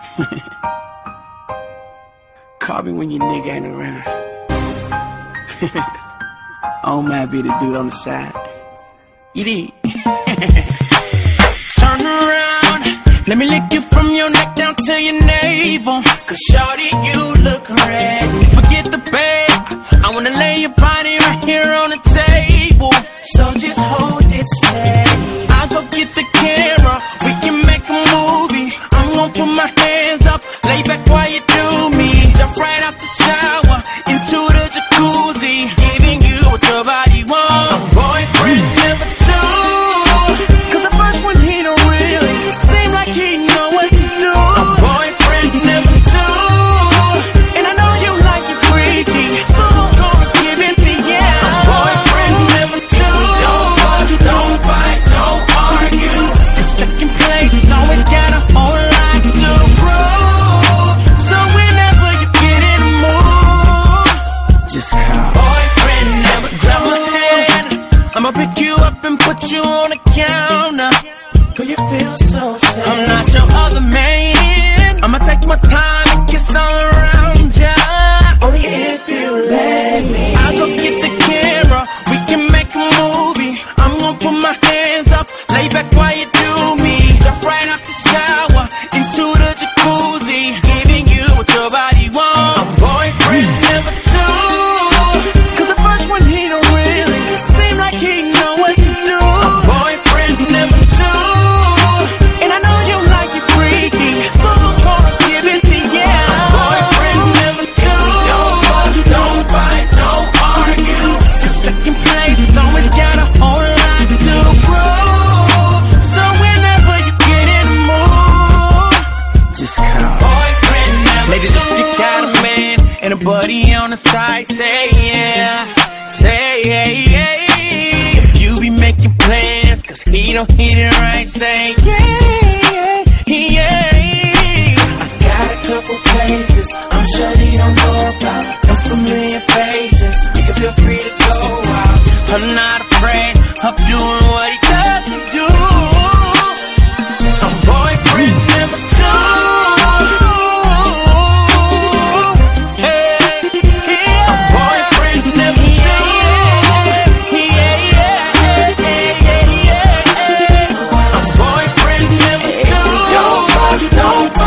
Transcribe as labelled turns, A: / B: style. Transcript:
A: Call me when your nigga ain't around. oh, might be the dude on the side. You did. Turn around. Let me lick you from your neck down to your navel. Cause shorty, you look ready. Forget the bed. I wanna lay your body right here on the table. So just hold it steady. I'll go get the camera. I'ma pick you up and put you on the counter. Girl, you feel so sad. I'm not your other man. I'ma take my time and kiss all around ya. Only if you let me. I'll go get the camera. And a buddy on the side, say yeah. Say yeah, yeah. If you be making plans, cause he don't hit it right, say yeah, yeah, yeah. I got a couple places I'm sure he don't know about. No familiar faces, you can feel free to go out. I'm not afraid of doing what he fuss, don't